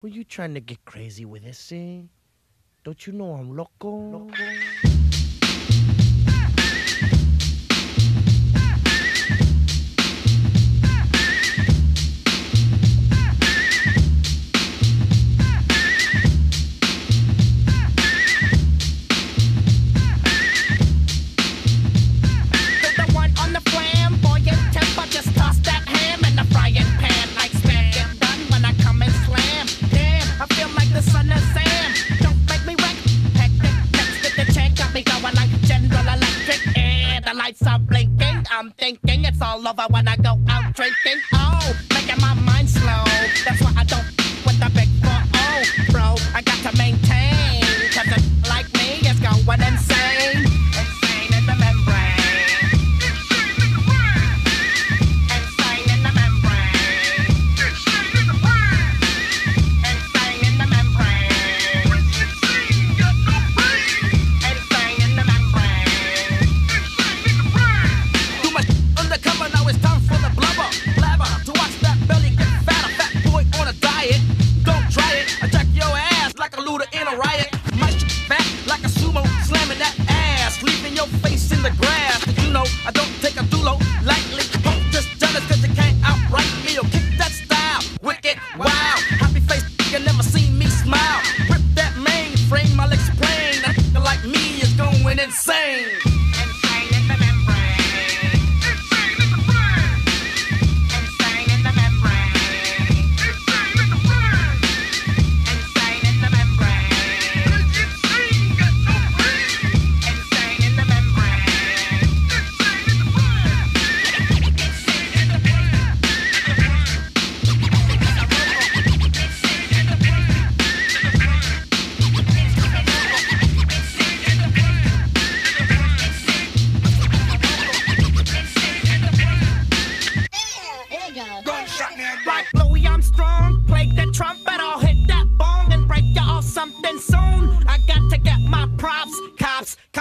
Were you trying to get crazy with this, eh? Don't you know I'm loco? loco? I'm thinking it's all over when I go out drinking. Oh, making my mind slow. That's why riot.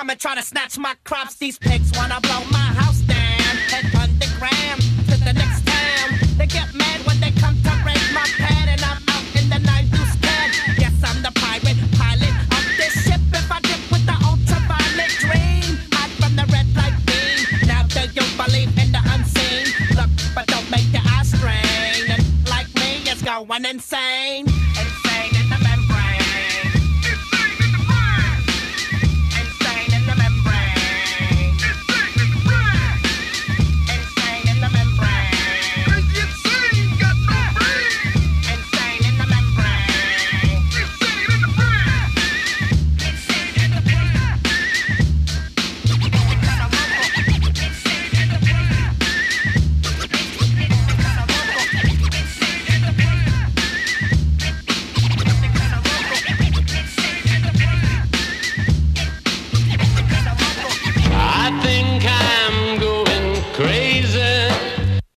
Come and try to snatch my crops. These pigs wanna blow my house down. Head underground to the next town. They get mad when they come to raid my pad and I'm out in the night loose can. Yes, I'm the pirate pilot of this ship. If I dip with the ultraviolet dream, hide from the red light beam. Now do you believe in the unseen? Look, but don't make your eyes strain. And like me, it's going insane.